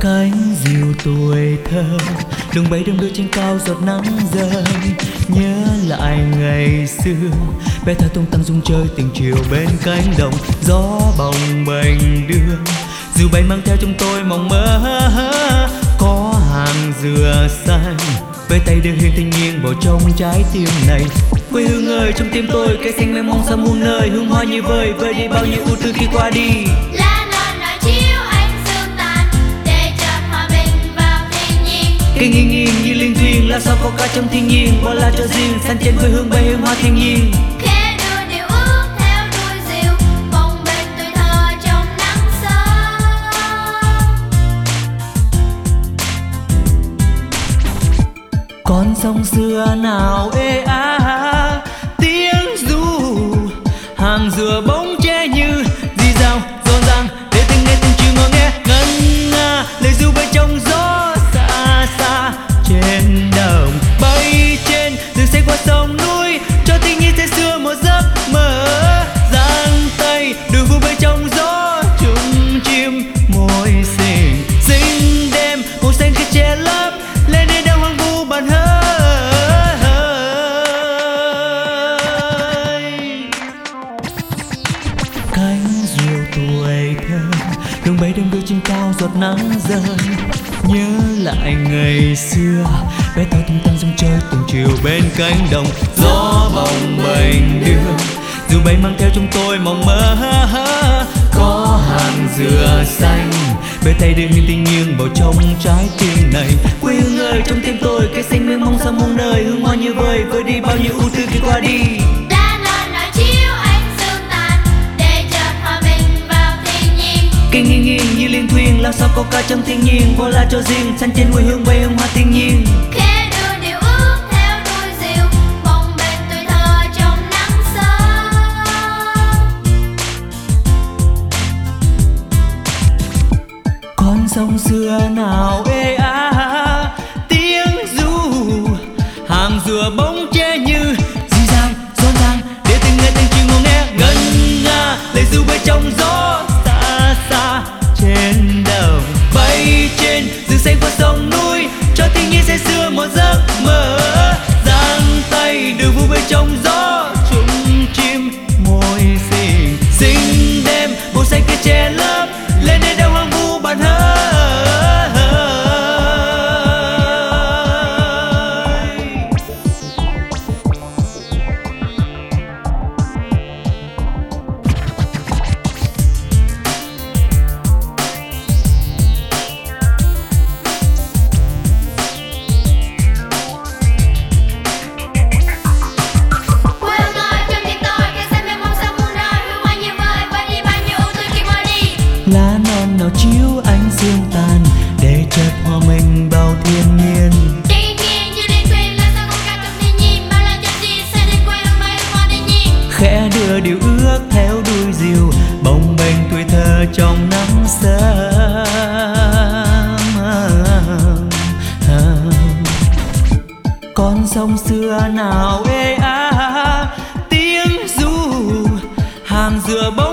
cánh diều tuổi thơ. Đường bay đông đưa trên cao giọt nắng rơi nhớ lại ngày xưa, bé thơ tung tăng dung chơi tình chiều bên cánh đồng. Gió bồng bềnh đưa, dù bay mang theo trong tôi mộng mơ. Có hàng dừa xanh với tay đưa hiền thanh nhiên vào trong trái tim này. Quê hương ơi, trong tim tôi cây xanh mênh mông xa muôn nơi. Hương hoa như vơi vơi đi bao nhiêu ưu tư khi qua đi. là cây nghiêng nghiêng như linh thuyền lá sao có ca trong thiên nhiên? Bao la cho riêng xanh trên quê hương bay hương hoa thiên nhiên. Con sông xưa nào ê á đường đưa trên cao giọt nắng rơi. Nhớ lại ngày xưa, bé thơ tung tăng dòng chơi từng chiều bên cánh đồng. Gió bồng bềnh đưa, dù bay mang theo trong tôi mộng mơ. Có hàng dừa xanh bên tay đưa hiên tình nghiêng vào trong trái tim này. Quê hương ơi, trong tim tôi cây xanh mênh mông xa muôn nơi. Hương hoa như vơi vơi đi bao nhiêu ưu tư khi qua đi. Làm sao có ca trong thiên nhiên bao la cho riêng xanh trên quê hương bay hương hoa thiên nhiên. Khẽ đưa điều ước theo đuôi diều bồng bềnh tuổi thơ trong nắng sớm. Con sông xưa nào ê á tiếng ru hàng dừa bóng trong gió dòng năm nắng sớm con sông xưa nào ê á tiếng ru hàng dừa bông